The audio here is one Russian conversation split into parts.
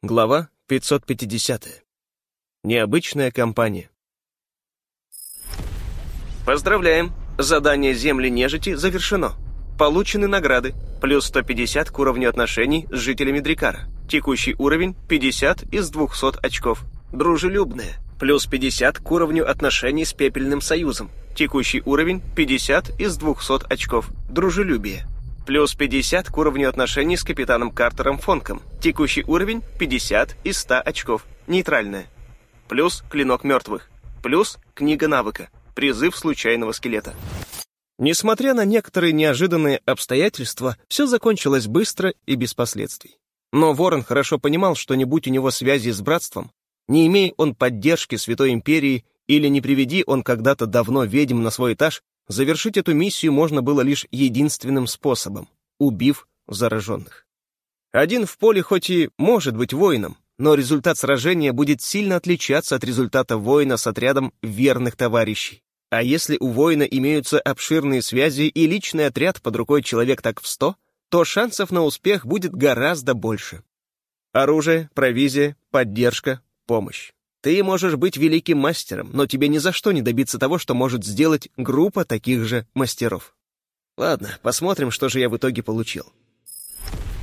Глава 550. Необычная компания. Поздравляем! Задание земли нежити завершено. Получены награды. Плюс 150 к уровню отношений с жителями Дрикара. Текущий уровень 50 из 200 очков. Дружелюбная. Плюс 50 к уровню отношений с Пепельным Союзом. Текущий уровень 50 из 200 очков. Дружелюбие. Плюс 50 к уровню отношений с капитаном Картером Фонком. Текущий уровень 50 из 100 очков. Нейтральная. Плюс клинок мертвых. Плюс книга навыка. Призыв случайного скелета. Несмотря на некоторые неожиданные обстоятельства, все закончилось быстро и без последствий. Но Ворон хорошо понимал, что не будь у него связи с братством, не имея он поддержки Святой Империи или не приведи он когда-то давно ведьм на свой этаж, Завершить эту миссию можно было лишь единственным способом — убив зараженных. Один в поле хоть и может быть воином, но результат сражения будет сильно отличаться от результата воина с отрядом верных товарищей. А если у воина имеются обширные связи и личный отряд под рукой человек так в сто, то шансов на успех будет гораздо больше. Оружие, провизия, поддержка, помощь. Ты можешь быть великим мастером, но тебе ни за что не добиться того, что может сделать группа таких же мастеров. Ладно, посмотрим, что же я в итоге получил.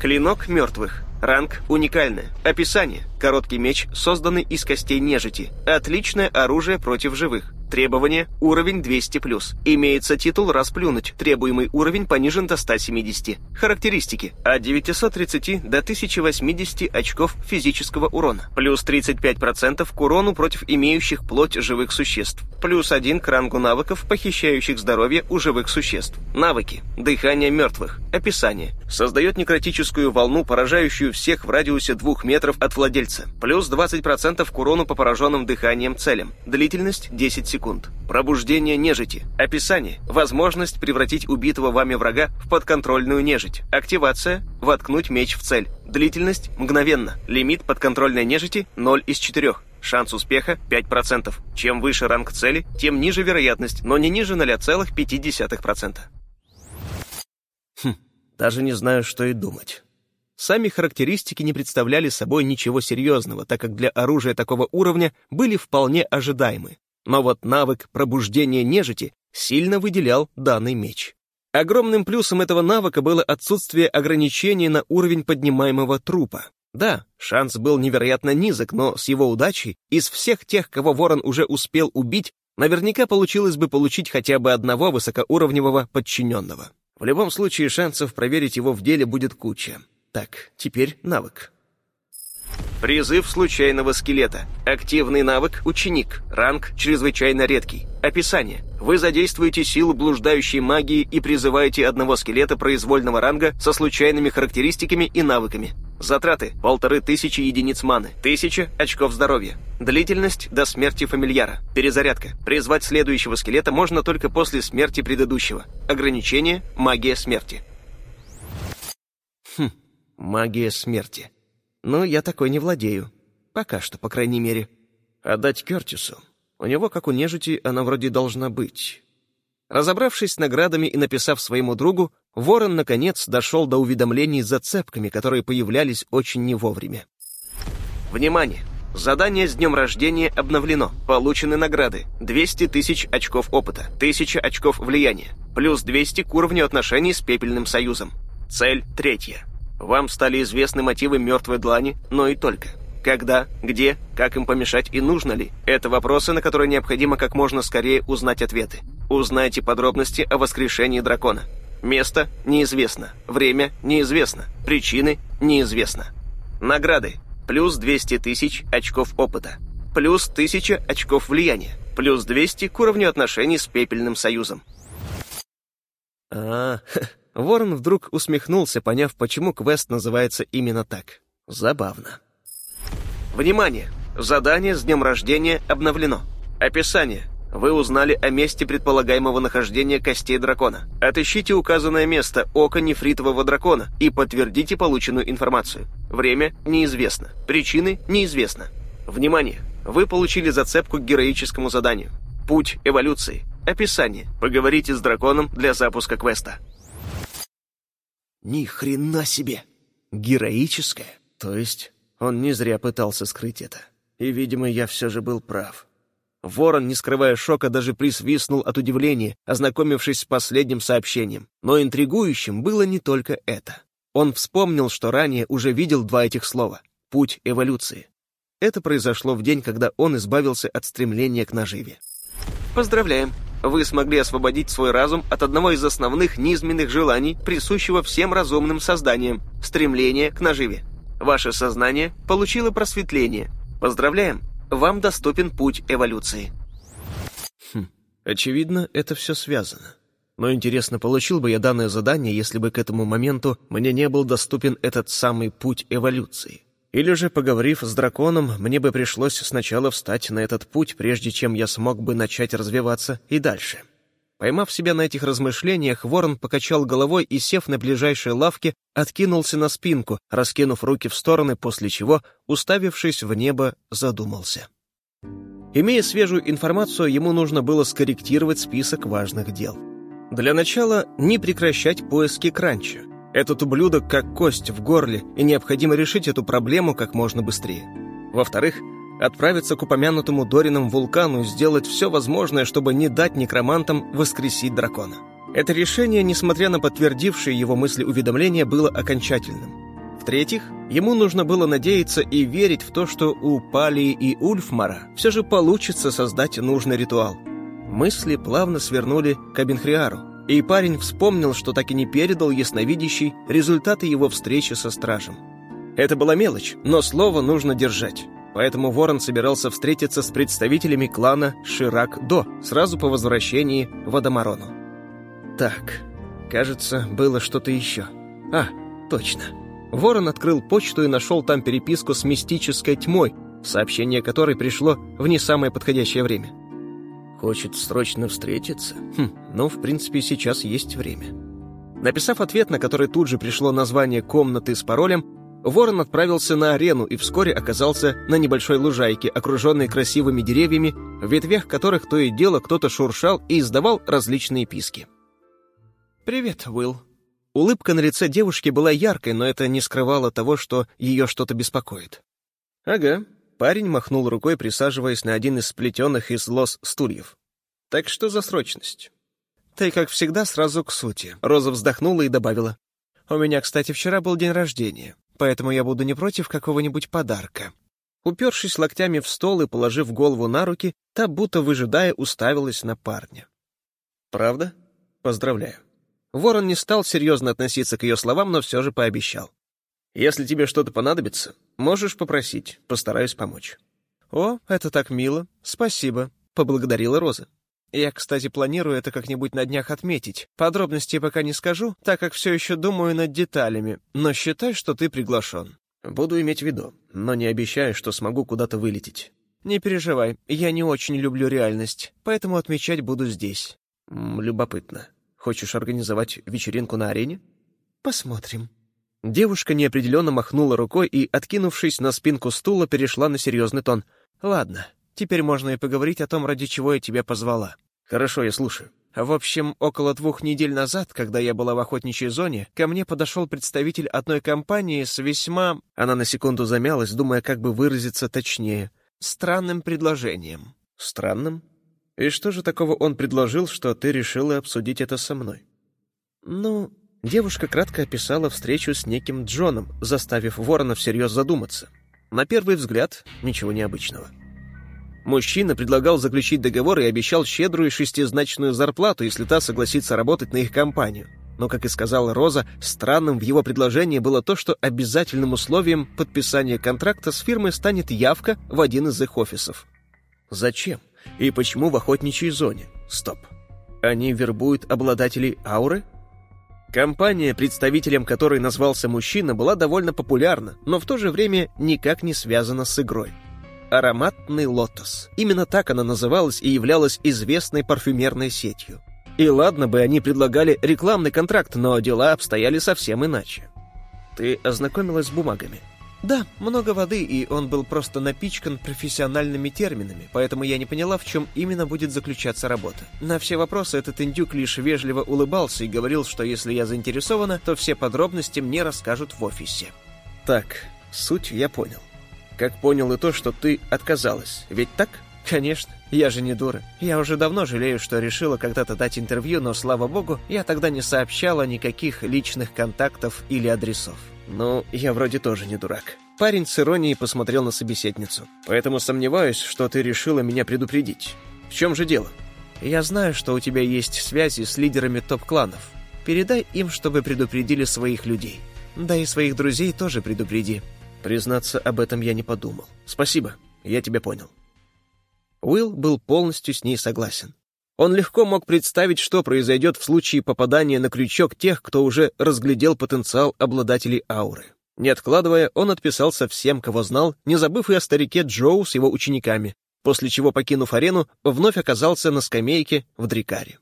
Клинок мертвых. Ранг уникальный. Описание. Короткий меч, созданный из костей нежити. Отличное оружие против живых. Требование – уровень 200+. Имеется титул «Расплюнуть». Требуемый уровень понижен до 170. Характеристики. От 930 до 1080 очков физического урона. Плюс 35% к урону против имеющих плоть живых существ. Плюс 1 к рангу навыков, похищающих здоровье у живых существ. Навыки. Дыхание мертвых. Описание. Создает некротическую волну, поражающую всех в радиусе 2 метров от владельца. Плюс 20% к урону по пораженным дыханием целям. Длительность 10 секунд. Пробуждение нежити. Описание. Возможность превратить убитого вами врага в подконтрольную нежить. Активация. Воткнуть меч в цель. Длительность. Мгновенно. Лимит подконтрольной нежити 0 из 4. Шанс успеха 5%. Чем выше ранг цели, тем ниже вероятность, но не ниже 0,5%. Хм, даже не знаю, что и думать. Сами характеристики не представляли собой ничего серьезного, так как для оружия такого уровня были вполне ожидаемы. Но вот навык пробуждения нежити сильно выделял данный меч. Огромным плюсом этого навыка было отсутствие ограничений на уровень поднимаемого трупа. Да, шанс был невероятно низок, но с его удачей из всех тех, кого Ворон уже успел убить, наверняка получилось бы получить хотя бы одного высокоуровневого подчиненного. В любом случае, шансов проверить его в деле будет куча. Так, теперь навык. Призыв случайного скелета. Активный навык «Ученик». Ранг чрезвычайно редкий. Описание. Вы задействуете силу блуждающей магии и призываете одного скелета произвольного ранга со случайными характеристиками и навыками. Затраты – полторы тысячи единиц маны, тысяча очков здоровья. Длительность – до смерти фамильяра. Перезарядка. Призвать следующего скелета можно только после смерти предыдущего. Ограничение – магия смерти. Хм, магия смерти. Но я такой не владею. Пока что, по крайней мере. Отдать Кертису. У него, как у нежити, она вроде должна быть. Разобравшись с наградами и написав своему другу, Ворон, наконец, дошел до уведомлений с зацепками, которые появлялись очень не вовремя. Внимание! Задание с днем рождения обновлено. Получены награды. 200 тысяч очков опыта, 1000 очков влияния, плюс 200 к уровню отношений с Пепельным Союзом. Цель третья. Вам стали известны мотивы мертвой длани, но и только. Когда, где, как им помешать и нужно ли? Это вопросы, на которые необходимо как можно скорее узнать ответы. Узнайте подробности о воскрешении дракона. Место неизвестно, время неизвестно, причины неизвестно. Награды. Плюс 200 тысяч очков опыта. Плюс 1000 очков влияния. Плюс 200 к уровню отношений с Пепельным Союзом. А, -а Ворон вдруг усмехнулся, поняв, почему квест называется именно так. Забавно. Внимание! Задание с днем рождения обновлено. Описание. Вы узнали о месте предполагаемого нахождения костей дракона. Отыщите указанное место ока нефритового дракона и подтвердите полученную информацию. Время неизвестно. Причины неизвестно. Внимание! Вы получили зацепку к героическому заданию. Путь эволюции. Описание. Поговорите с драконом для запуска квеста. Ни хрена себе! Героическое? То есть Он не зря пытался скрыть это. И, видимо, я все же был прав. Ворон, не скрывая шока, даже присвистнул от удивления, ознакомившись с последним сообщением. Но интригующим было не только это. Он вспомнил, что ранее уже видел два этих слова — «путь эволюции». Это произошло в день, когда он избавился от стремления к наживе. Поздравляем! Вы смогли освободить свой разум от одного из основных низменных желаний, присущего всем разумным созданиям — стремления к наживе. Ваше сознание получило просветление. Поздравляем! Вам доступен путь эволюции. Хм, очевидно, это все связано. Но интересно, получил бы я данное задание, если бы к этому моменту мне не был доступен этот самый путь эволюции. Или же, поговорив с драконом, мне бы пришлось сначала встать на этот путь, прежде чем я смог бы начать развиваться и дальше. Поймав себя на этих размышлениях, ворон покачал головой и, сев на ближайшей лавке, откинулся на спинку, раскинув руки в стороны, после чего, уставившись в небо, задумался. Имея свежую информацию, ему нужно было скорректировать список важных дел. Для начала не прекращать поиски Кранча — этот ублюдок как кость в горле, и необходимо решить эту проблему как можно быстрее. Во-вторых, отправиться к упомянутому Дорином вулкану и сделать все возможное, чтобы не дать некромантам воскресить дракона. Это решение, несмотря на подтвердившие его мысли уведомления, было окончательным. В-третьих, ему нужно было надеяться и верить в то, что у Палии и Ульфмара все же получится создать нужный ритуал. Мысли плавно свернули к Абенхриару, и парень вспомнил, что так и не передал ясновидящий результаты его встречи со стражем. Это была мелочь, но слово нужно держать. Поэтому Ворон собирался встретиться с представителями клана Ширак-До сразу по возвращении в Адамарону. Так, кажется, было что-то еще. А, точно. Ворон открыл почту и нашел там переписку с мистической тьмой, сообщение которой пришло в не самое подходящее время. Хочет срочно встретиться? Хм, ну, в принципе, сейчас есть время. Написав ответ, на который тут же пришло название комнаты с паролем, Ворон отправился на арену и вскоре оказался на небольшой лужайке, окруженной красивыми деревьями, в ветвях которых то и дело кто-то шуршал и издавал различные писки. «Привет, Уилл». Улыбка на лице девушки была яркой, но это не скрывало того, что ее что-то беспокоит. «Ага, Парень махнул рукой, присаживаясь на один из сплетенных из лос стульев. «Так что за срочность?» «Ты, как всегда, сразу к сути». Роза вздохнула и добавила. «У меня, кстати, вчера был день рождения, поэтому я буду не против какого-нибудь подарка». Упершись локтями в стол и положив голову на руки, та, будто выжидая, уставилась на парня. «Правда? Поздравляю». Ворон не стал серьезно относиться к ее словам, но все же пообещал. Если тебе что-то понадобится, можешь попросить, постараюсь помочь». «О, это так мило. Спасибо», — поблагодарила Роза. «Я, кстати, планирую это как-нибудь на днях отметить. Подробностей пока не скажу, так как все еще думаю над деталями, но считай, что ты приглашен». «Буду иметь в виду, но не обещаю, что смогу куда-то вылететь». «Не переживай, я не очень люблю реальность, поэтому отмечать буду здесь». «Любопытно. Хочешь организовать вечеринку на арене?» «Посмотрим». Девушка неопределенно махнула рукой и, откинувшись на спинку стула, перешла на серьезный тон. «Ладно, теперь можно и поговорить о том, ради чего я тебя позвала». «Хорошо, я слушаю». В общем, около двух недель назад, когда я была в охотничьей зоне, ко мне подошел представитель одной компании с весьма... Она на секунду замялась, думая, как бы выразиться точнее. Странным предложением. Странным? И что же такого он предложил, что ты решила обсудить это со мной? Ну, Девушка кратко описала встречу с неким Джоном, заставив Ворона всерьез задуматься. На первый взгляд, ничего необычного. Мужчина предлагал заключить договор и обещал щедрую шестизначную зарплату, если та согласится работать на их компанию. Но, как и сказала Роза, странным в его предложении было то, что обязательным условием подписания контракта с фирмой станет явка в один из их офисов. Зачем? И почему в охотничьей зоне? Стоп. Они вербуют обладателей ауры? Компания, представителем которой назвался мужчина, была довольно популярна, но в то же время никак не связана с игрой. «Ароматный лотос». Именно так она называлась и являлась известной парфюмерной сетью. И ладно бы они предлагали рекламный контракт, но дела обстояли совсем иначе. Ты ознакомилась с бумагами? Да, много воды, и он был просто напичкан профессиональными терминами, поэтому я не поняла, в чем именно будет заключаться работа. На все вопросы этот индюк лишь вежливо улыбался и говорил, что если я заинтересована, то все подробности мне расскажут в офисе. Так, Суть я понял. Как понял и то, что ты отказалась. Ведь так? Конечно. Я же не дура. Я уже давно жалею, что решила когда-то дать интервью, но, слава богу, я тогда не сообщала никаких личных контактов или адресов. Ну, я вроде тоже не дурак. Парень с иронией посмотрел на собеседницу. Поэтому сомневаюсь, что ты решила меня предупредить. В чем же дело? Я знаю, что у тебя есть связи с лидерами топ-кланов. Передай им, чтобы предупредили своих людей. Да и своих друзей тоже предупреди. Признаться, об этом я не подумал. Спасибо, я тебя понял. Уилл был полностью с ней согласен. Он легко мог представить, что произойдет в случае попадания на крючок тех, кто уже разглядел потенциал обладателей ауры. Не откладывая, он отписался всем, кого знал, не забыв и о старике Джоу с его учениками, после чего, покинув арену, вновь оказался на скамейке в Дрикаре.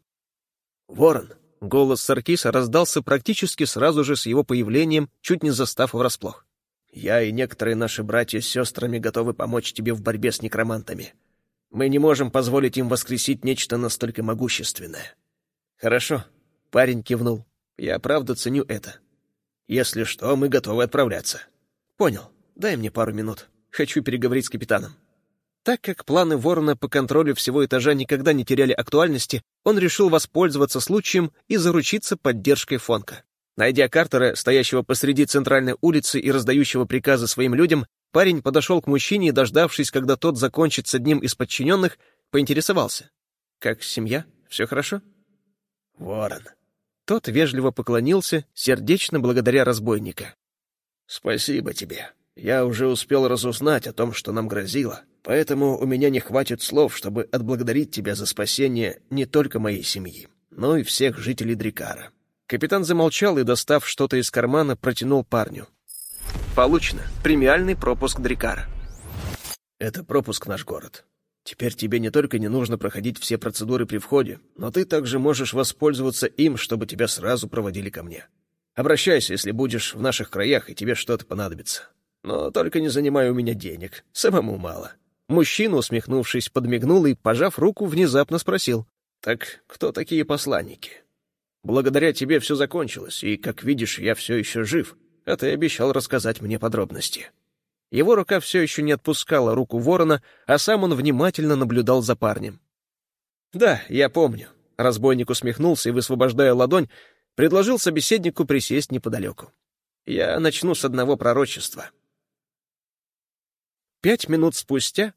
«Ворон!» — голос Саркиса раздался практически сразу же с его появлением, чуть не застав врасплох. «Я и некоторые наши братья с сестрами готовы помочь тебе в борьбе с некромантами. Мы не можем позволить им воскресить нечто настолько могущественное. Хорошо, парень кивнул. Я правда ценю это. Если что, мы готовы отправляться. Понял. Дай мне пару минут. Хочу переговорить с капитаном. Так как планы Ворона по контролю всего этажа никогда не теряли актуальности, он решил воспользоваться случаем и заручиться поддержкой Фонка. Найдя Картера, стоящего посреди центральной улицы и раздающего приказы своим людям, Парень подошел к мужчине и, дождавшись, когда тот закончит с одним из подчиненных, поинтересовался. «Как семья? Все хорошо?» «Ворон». Тот вежливо поклонился, сердечно благодаря разбойника. «Спасибо тебе. Я уже успел разузнать о том, что нам грозило, поэтому у меня не хватит слов, чтобы отблагодарить тебя за спасение не только моей семьи, но и всех жителей Дрикара». Капитан замолчал и, достав что-то из кармана, протянул парню. Получено. Премиальный пропуск Дрикара. Это пропуск в наш город. Теперь тебе не только не нужно проходить все процедуры при входе, но ты также можешь воспользоваться им, чтобы тебя сразу проводили ко мне. Обращайся, если будешь в наших краях и тебе что-то понадобится. Но только не занимай у меня денег, самому мало». Мужчина, усмехнувшись, подмигнул и, пожав руку, внезапно спросил. «Так кто такие посланники?» «Благодаря тебе все закончилось, и, как видишь, я все еще жив а ты обещал рассказать мне подробности». Его рука все еще не отпускала руку ворона, а сам он внимательно наблюдал за парнем. «Да, я помню». Разбойник усмехнулся и, высвобождая ладонь, предложил собеседнику присесть неподалеку. «Я начну с одного пророчества». Пять минут спустя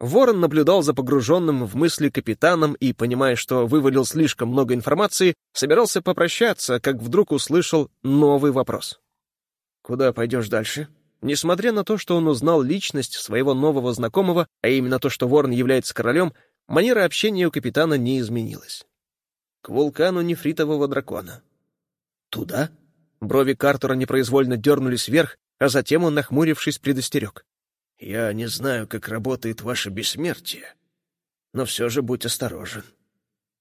Ворон наблюдал за погруженным в мысли капитаном и, понимая, что вывалил слишком много информации, собирался попрощаться, как вдруг услышал новый вопрос. Куда пойдешь дальше? Несмотря на то, что он узнал личность своего нового знакомого, а именно то, что Ворон является королем, манера общения у капитана не изменилась. К вулкану нефритового дракона. Туда? Брови Картера непроизвольно дернулись вверх, а затем он, нахмурившись, предостерег. «Я не знаю, как работает ваше бессмертие, но все же будь осторожен».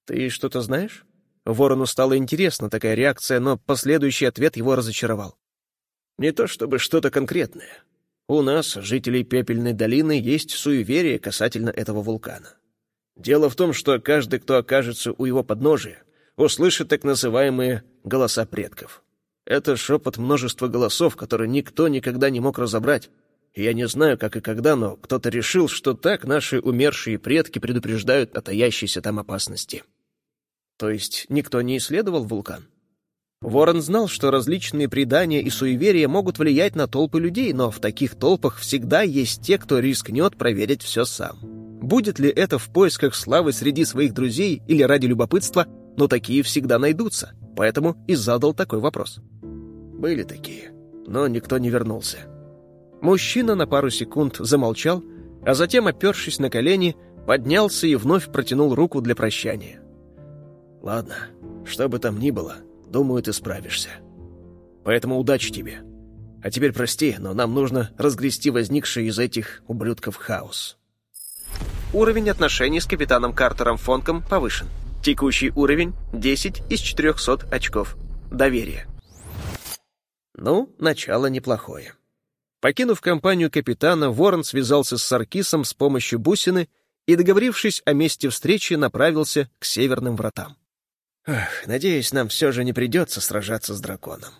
«Ты что-то знаешь?» Ворону стало интересно такая реакция, но последующий ответ его разочаровал. Не то чтобы что-то конкретное. У нас, жителей Пепельной долины, есть суеверие касательно этого вулкана. Дело в том, что каждый, кто окажется у его подножия, услышит так называемые «голоса предков». Это шепот множества голосов, которые никто никогда не мог разобрать. Я не знаю, как и когда, но кто-то решил, что так наши умершие предки предупреждают о таящейся там опасности. То есть никто не исследовал вулкан? Ворон знал, что различные предания и суеверия могут влиять на толпы людей, но в таких толпах всегда есть те, кто рискнет проверить все сам. Будет ли это в поисках славы среди своих друзей или ради любопытства, но такие всегда найдутся, поэтому и задал такой вопрос. Были такие, но никто не вернулся. Мужчина на пару секунд замолчал, а затем, опершись на колени, поднялся и вновь протянул руку для прощания. «Ладно, что бы там ни было», Думаю, ты справишься. Поэтому удачи тебе. А теперь прости, но нам нужно разгрести возникший из этих ублюдков хаос. Уровень отношений с капитаном Картером Фонком повышен. Текущий уровень — 10 из 400 очков. Доверие. Ну, начало неплохое. Покинув компанию капитана, Ворон связался с Саркисом с помощью бусины и, договорившись о месте встречи, направился к северным вратам. Эх, надеюсь, нам все же не придется сражаться с драконом.